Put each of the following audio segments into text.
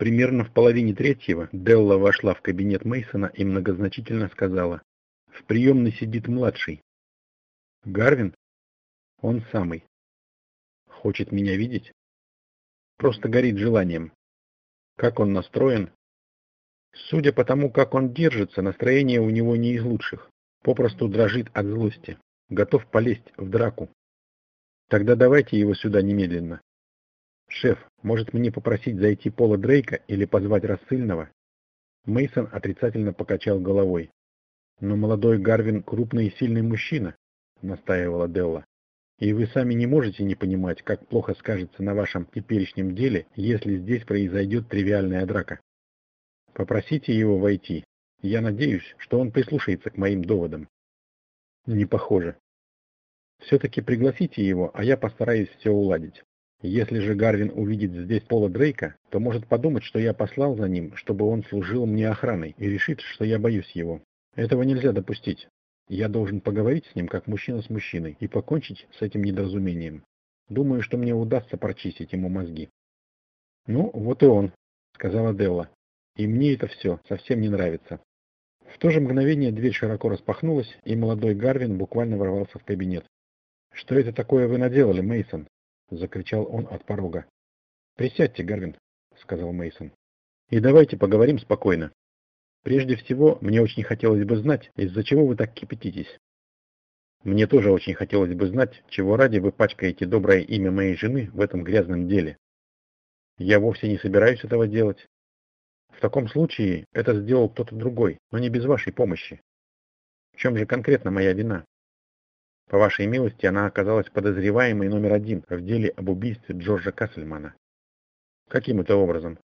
Примерно в половине третьего Делла вошла в кабинет Мейсона и многозначительно сказала, «В приемной сидит младший». «Гарвин?» «Он самый». «Хочет меня видеть?» «Просто горит желанием». «Как он настроен?» «Судя по тому, как он держится, настроение у него не из лучших. Попросту дрожит от злости. Готов полезть в драку». «Тогда давайте его сюда немедленно». «Шеф, может мне попросить зайти Пола Дрейка или позвать рассыльного?» Мейсон отрицательно покачал головой. «Но молодой Гарвин крупный и сильный мужчина», — настаивала Делла. «И вы сами не можете не понимать, как плохо скажется на вашем теперешнем деле, если здесь произойдет тривиальная драка. Попросите его войти. Я надеюсь, что он прислушается к моим доводам». «Не похоже. Все-таки пригласите его, а я постараюсь все уладить». Если же Гарвин увидит здесь Пола Дрейка, то может подумать, что я послал за ним, чтобы он служил мне охраной, и решит, что я боюсь его. Этого нельзя допустить. Я должен поговорить с ним, как мужчина с мужчиной, и покончить с этим недоразумением. Думаю, что мне удастся прочистить ему мозги. «Ну, вот и он», — сказала Делла. «И мне это все совсем не нравится». В то же мгновение дверь широко распахнулась, и молодой Гарвин буквально ворвался в кабинет. «Что это такое вы наделали, Мейсон? — закричал он от порога. «Присядьте, Гарвин», — сказал Мейсон. «И давайте поговорим спокойно. Прежде всего, мне очень хотелось бы знать, из-за чего вы так кипятитесь. Мне тоже очень хотелось бы знать, чего ради вы пачкаете доброе имя моей жены в этом грязном деле. Я вовсе не собираюсь этого делать. В таком случае это сделал кто-то другой, но не без вашей помощи. В чем же конкретно моя вина? По вашей милости, она оказалась подозреваемой номер один в деле об убийстве Джорджа Кассельмана. Каким это образом?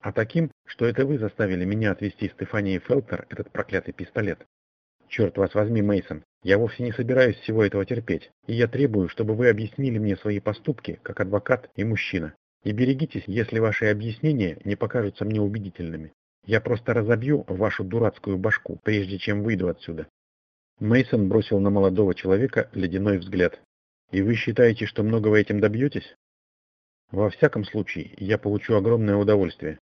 А таким, что это вы заставили меня отвезти Стефании Фелтер этот проклятый пистолет. Черт вас возьми, Мейсон, я вовсе не собираюсь всего этого терпеть, и я требую, чтобы вы объяснили мне свои поступки, как адвокат и мужчина. И берегитесь, если ваши объяснения не покажутся мне убедительными. Я просто разобью вашу дурацкую башку, прежде чем выйду отсюда. Мейсон бросил на молодого человека ледяной взгляд. «И вы считаете, что многого этим добьетесь?» «Во всяком случае, я получу огромное удовольствие».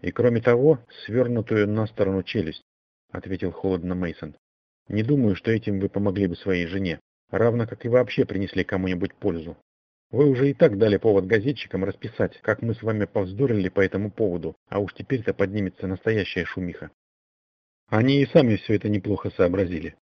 «И кроме того, свернутую на сторону челюсть», — ответил холодно Мейсон. «Не думаю, что этим вы помогли бы своей жене, равно как и вообще принесли кому-нибудь пользу. Вы уже и так дали повод газетчикам расписать, как мы с вами повздорили по этому поводу, а уж теперь-то поднимется настоящая шумиха. Они и сами все это неплохо сообразили.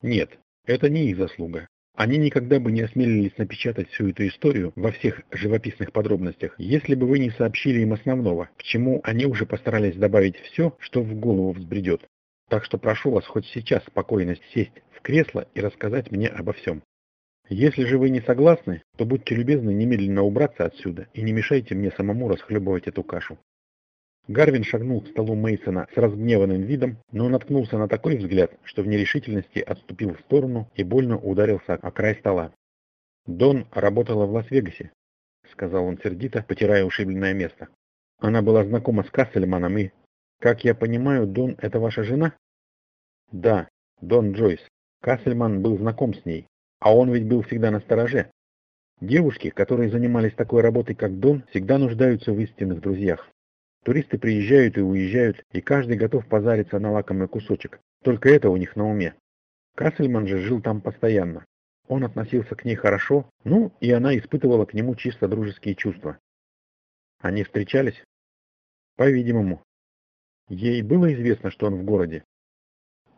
Нет, это не их заслуга. Они никогда бы не осмелились напечатать всю эту историю во всех живописных подробностях, если бы вы не сообщили им основного, к чему они уже постарались добавить все, что в голову взбредет. Так что прошу вас хоть сейчас спокойно сесть в кресло и рассказать мне обо всем. Если же вы не согласны, то будьте любезны немедленно убраться отсюда и не мешайте мне самому расхлебывать эту кашу. Гарвин шагнул к столу Мейсона с разгневанным видом, но наткнулся на такой взгляд, что в нерешительности отступил в сторону и больно ударился о край стола. «Дон работала в Лас-Вегасе», — сказал он сердито, потирая ушибленное место. «Она была знакома с Кассельманом и...» «Как я понимаю, Дон — это ваша жена?» «Да, Дон Джойс. Кассельман был знаком с ней, а он ведь был всегда на стороже. Девушки, которые занимались такой работой, как Дон, всегда нуждаются в истинных друзьях. Туристы приезжают и уезжают, и каждый готов позариться на лакомый кусочек. Только это у них на уме. Кассельман же жил там постоянно. Он относился к ней хорошо, ну, и она испытывала к нему чисто дружеские чувства. Они встречались? По-видимому. Ей было известно, что он в городе?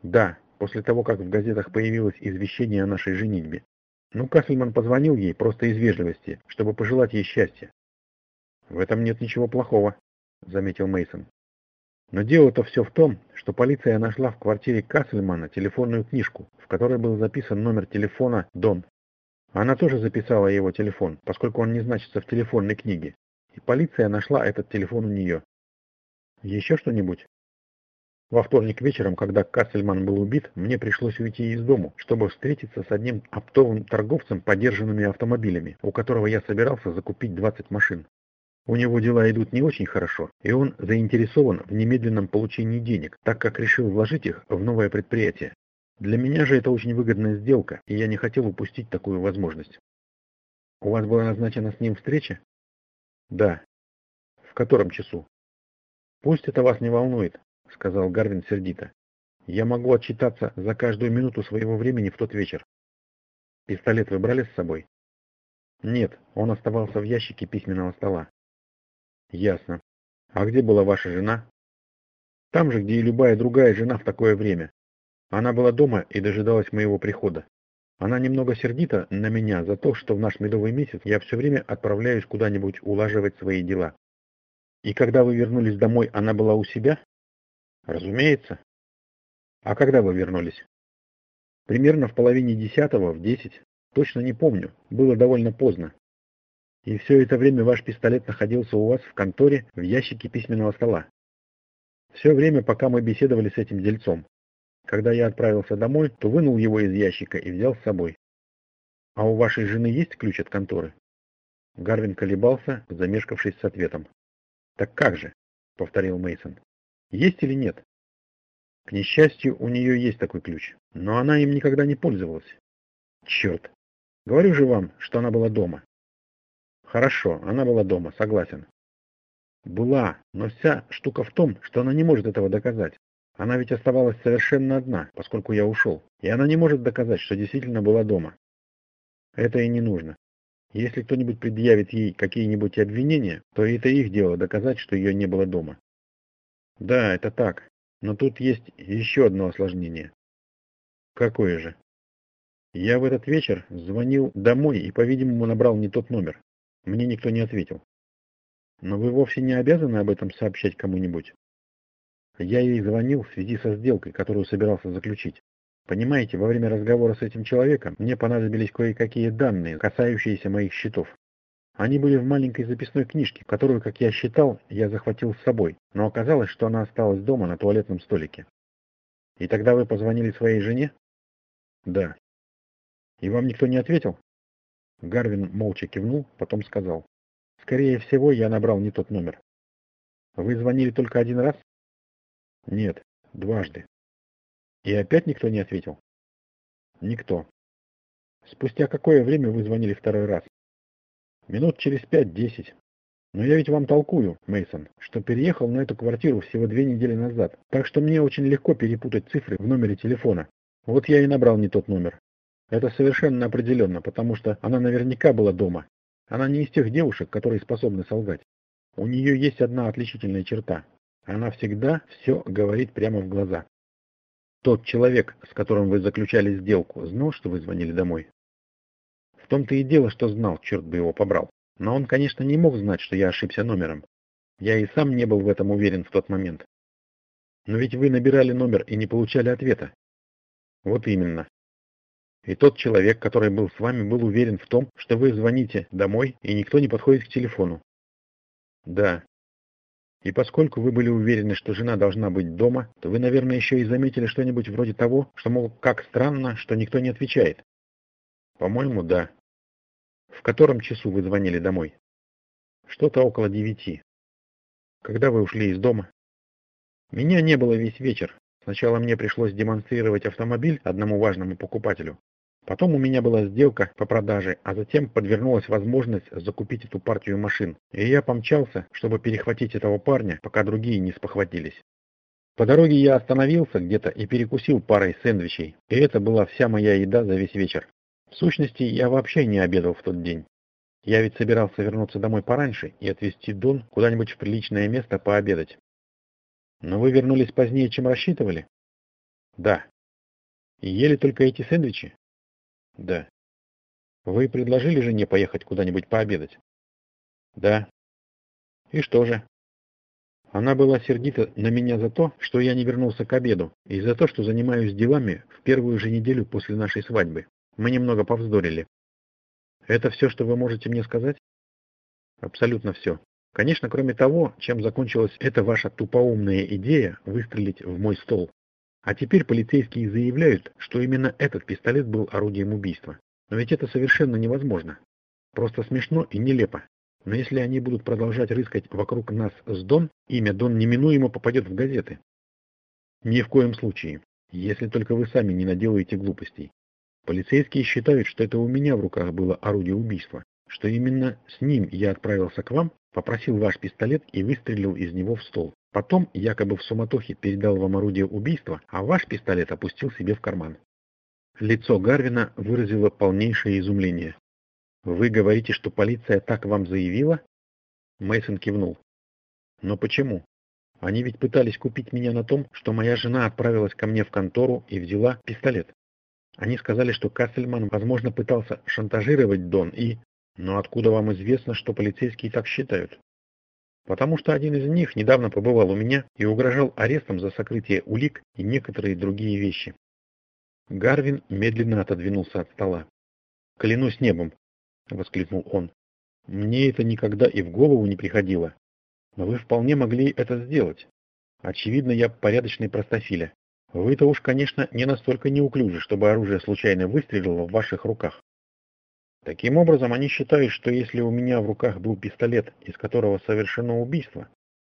Да, после того, как в газетах появилось извещение о нашей женитьбе. Ну, Кассельман позвонил ей просто из вежливости, чтобы пожелать ей счастья. В этом нет ничего плохого. — заметил Мейсон. Но дело-то все в том, что полиция нашла в квартире Кассельмана телефонную книжку, в которой был записан номер телефона Дон. Она тоже записала его телефон, поскольку он не значится в телефонной книге, и полиция нашла этот телефон у нее. Еще что-нибудь? Во вторник вечером, когда Кассельман был убит, мне пришлось уйти из дому, чтобы встретиться с одним оптовым торговцем подержанными автомобилями, у которого я собирался закупить 20 машин. У него дела идут не очень хорошо, и он заинтересован в немедленном получении денег, так как решил вложить их в новое предприятие. Для меня же это очень выгодная сделка, и я не хотел упустить такую возможность. У вас была назначена с ним встреча? Да. В котором часу? Пусть это вас не волнует, сказал Гарвин сердито. Я могу отчитаться за каждую минуту своего времени в тот вечер. Пистолет вы брали с собой? Нет, он оставался в ящике письменного стола. Ясно. А где была ваша жена? Там же, где и любая другая жена в такое время. Она была дома и дожидалась моего прихода. Она немного сердита на меня за то, что в наш медовый месяц я все время отправляюсь куда-нибудь улаживать свои дела. И когда вы вернулись домой, она была у себя? Разумеется. А когда вы вернулись? Примерно в половине десятого, в десять. Точно не помню. Было довольно поздно. И все это время ваш пистолет находился у вас в конторе в ящике письменного стола. Все время, пока мы беседовали с этим дельцом. Когда я отправился домой, то вынул его из ящика и взял с собой. А у вашей жены есть ключ от конторы? Гарвин колебался, замешкавшись с ответом. Так как же? повторил Мейсон. Есть или нет? К несчастью, у нее есть такой ключ, но она им никогда не пользовалась. Черт! Говорю же вам, что она была дома. Хорошо, она была дома, согласен. Была, но вся штука в том, что она не может этого доказать. Она ведь оставалась совершенно одна, поскольку я ушел, и она не может доказать, что действительно была дома. Это и не нужно. Если кто-нибудь предъявит ей какие-нибудь обвинения, то это их дело доказать, что ее не было дома. Да, это так, но тут есть еще одно осложнение. Какое же? Я в этот вечер звонил домой и, по-видимому, набрал не тот номер. Мне никто не ответил. Но вы вовсе не обязаны об этом сообщать кому-нибудь. Я ей звонил в связи со сделкой, которую собирался заключить. Понимаете, во время разговора с этим человеком мне понадобились кое-какие данные, касающиеся моих счетов. Они были в маленькой записной книжке, которую, как я считал, я захватил с собой, но оказалось, что она осталась дома на туалетном столике. И тогда вы позвонили своей жене? Да. И вам никто не ответил? Гарвин молча кивнул, потом сказал. Скорее всего, я набрал не тот номер. Вы звонили только один раз? Нет, дважды. И опять никто не ответил? Никто. Спустя какое время вы звонили второй раз? Минут через пять-десять. Но я ведь вам толкую, Мейсон, что переехал на эту квартиру всего две недели назад, так что мне очень легко перепутать цифры в номере телефона. Вот я и набрал не тот номер. Это совершенно определенно, потому что она наверняка была дома. Она не из тех девушек, которые способны солгать. У нее есть одна отличительная черта. Она всегда все говорит прямо в глаза. Тот человек, с которым вы заключали сделку, знал, что вы звонили домой? В том-то и дело, что знал, черт бы его побрал. Но он, конечно, не мог знать, что я ошибся номером. Я и сам не был в этом уверен в тот момент. Но ведь вы набирали номер и не получали ответа. Вот именно. И тот человек, который был с вами, был уверен в том, что вы звоните домой, и никто не подходит к телефону. Да, и поскольку вы были уверены, что жена должна быть дома, то вы, наверное, еще и заметили что-нибудь вроде того, что, мол, как странно, что никто не отвечает. По-моему, да. В котором часу вы звонили домой? Что-то около девяти. Когда вы ушли из дома? Меня не было весь вечер. Сначала мне пришлось демонстрировать автомобиль одному важному покупателю, Потом у меня была сделка по продаже, а затем подвернулась возможность закупить эту партию машин, и я помчался, чтобы перехватить этого парня, пока другие не спохватились. По дороге я остановился где-то и перекусил парой сэндвичей, и это была вся моя еда за весь вечер. В сущности, я вообще не обедал в тот день. Я ведь собирался вернуться домой пораньше и отвезти Дон куда-нибудь в приличное место пообедать. Но вы вернулись позднее, чем рассчитывали? Да. И ели только эти сэндвичи? Да. Вы предложили жене поехать куда-нибудь пообедать? Да. И что же? Она была сердита на меня за то, что я не вернулся к обеду, и за то, что занимаюсь делами в первую же неделю после нашей свадьбы. Мы немного повздорили. Это все, что вы можете мне сказать? Абсолютно все. Конечно, кроме того, чем закончилась эта ваша тупоумная идея выстрелить в мой стол. А теперь полицейские заявляют, что именно этот пистолет был орудием убийства. Но ведь это совершенно невозможно. Просто смешно и нелепо. Но если они будут продолжать рыскать вокруг нас с Дон, имя Дон неминуемо попадет в газеты. Ни в коем случае. Если только вы сами не наделаете глупостей. Полицейские считают, что это у меня в руках было орудие убийства, что именно с ним я отправился к вам, попросил ваш пистолет и выстрелил из него в стол. Потом, якобы в суматохе, передал вам орудие убийства, а ваш пистолет опустил себе в карман. Лицо Гарвина выразило полнейшее изумление. «Вы говорите, что полиция так вам заявила?» Мейсон кивнул. «Но почему? Они ведь пытались купить меня на том, что моя жена отправилась ко мне в контору и взяла пистолет. Они сказали, что Кассельман, возможно, пытался шантажировать Дон и... Но откуда вам известно, что полицейские так считают? Потому что один из них недавно побывал у меня и угрожал арестом за сокрытие улик и некоторые другие вещи. Гарвин медленно отодвинулся от стола. «Клянусь небом!» — воскликнул он. «Мне это никогда и в голову не приходило. Но вы вполне могли это сделать. Очевидно, я порядочный простофиля. Вы-то уж, конечно, не настолько неуклюжи, чтобы оружие случайно выстрелило в ваших руках. Таким образом, они считают, что если у меня в руках был пистолет, из которого совершено убийство,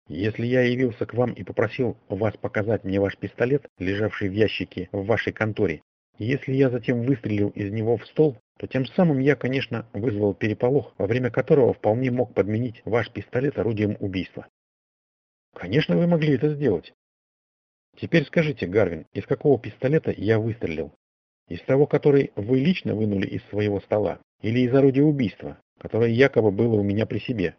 если я явился к вам и попросил вас показать мне ваш пистолет, лежавший в ящике в вашей конторе, если я затем выстрелил из него в стол, то тем самым я, конечно, вызвал переполох, во время которого вполне мог подменить ваш пистолет орудием убийства. Конечно, вы могли это сделать. Теперь скажите, Гарвин, из какого пистолета я выстрелил? Из того, который вы лично вынули из своего стола? Или из орудия убийства, которое якобы было у меня при себе?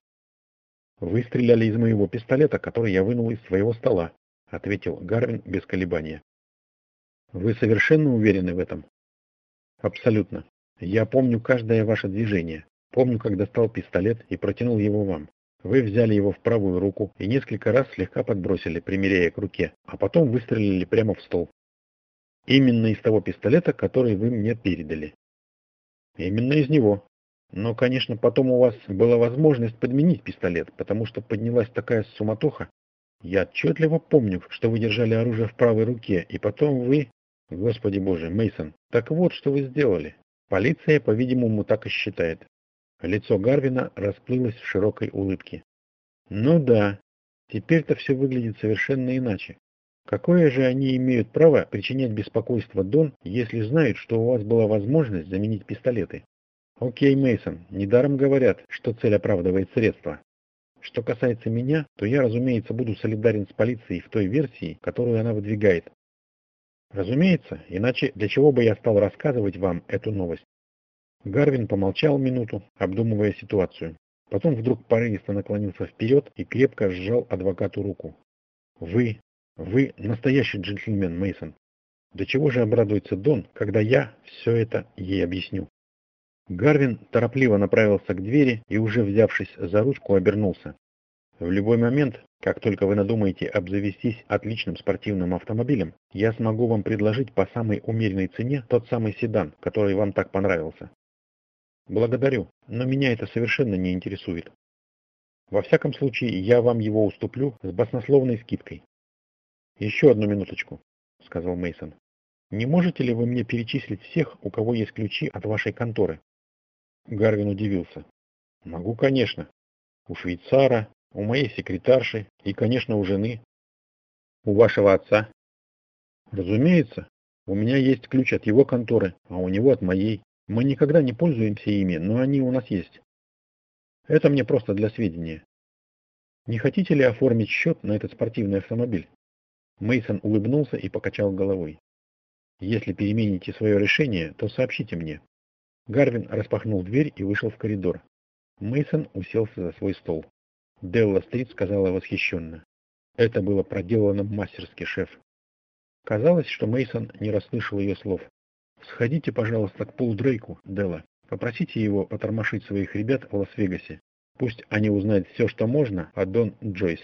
«Вы стреляли из моего пистолета, который я вынул из своего стола», — ответил Гарвин без колебания. «Вы совершенно уверены в этом?» «Абсолютно. Я помню каждое ваше движение. Помню, как достал пистолет и протянул его вам. Вы взяли его в правую руку и несколько раз слегка подбросили, примеряя к руке, а потом выстрелили прямо в стол. Именно из того пистолета, который вы мне передали. Именно из него. Но, конечно, потом у вас была возможность подменить пистолет, потому что поднялась такая суматоха. Я отчетливо помню, что вы держали оружие в правой руке, и потом вы... Господи боже, Мейсон, так вот, что вы сделали. Полиция, по-видимому, так и считает. Лицо Гарвина расплылось в широкой улыбке. Ну да, теперь-то все выглядит совершенно иначе. Какое же они имеют право причинять беспокойство Дон, если знают, что у вас была возможность заменить пистолеты? Окей, Мейсон, недаром говорят, что цель оправдывает средства. Что касается меня, то я, разумеется, буду солидарен с полицией в той версии, которую она выдвигает. Разумеется, иначе для чего бы я стал рассказывать вам эту новость? Гарвин помолчал минуту, обдумывая ситуацию. Потом вдруг порывисто наклонился вперед и крепко сжал адвокату руку. «Вы, вы настоящий джентльмен, Мейсон. До чего же обрадуется Дон, когда я все это ей объясню?» Гарвин торопливо направился к двери и, уже взявшись за ручку, обернулся. В любой момент, как только вы надумаете обзавестись отличным спортивным автомобилем, я смогу вам предложить по самой умеренной цене тот самый седан, который вам так понравился. Благодарю, но меня это совершенно не интересует. Во всяком случае, я вам его уступлю с баснословной скидкой. Еще одну минуточку, сказал Мейсон. Не можете ли вы мне перечислить всех, у кого есть ключи от вашей конторы? Гарвин удивился. Могу, конечно. У швейцара, у моей секретарши и, конечно, у жены. У вашего отца. Разумеется. У меня есть ключ от его конторы, а у него от моей. Мы никогда не пользуемся ими, но они у нас есть. Это мне просто для сведения. Не хотите ли оформить счет на этот спортивный автомобиль? Мейсон улыбнулся и покачал головой. Если перемените свое решение, то сообщите мне. Гарвин распахнул дверь и вышел в коридор. Мейсон уселся за свой стол. Делла Стрит сказала восхищенно. Это было проделано мастерски, шеф. Казалось, что Мейсон не расслышал ее слов. «Сходите, пожалуйста, к Полу Дрейку, Делла. Попросите его потормошить своих ребят в Лас-Вегасе. Пусть они узнают все, что можно о Дон Джойс.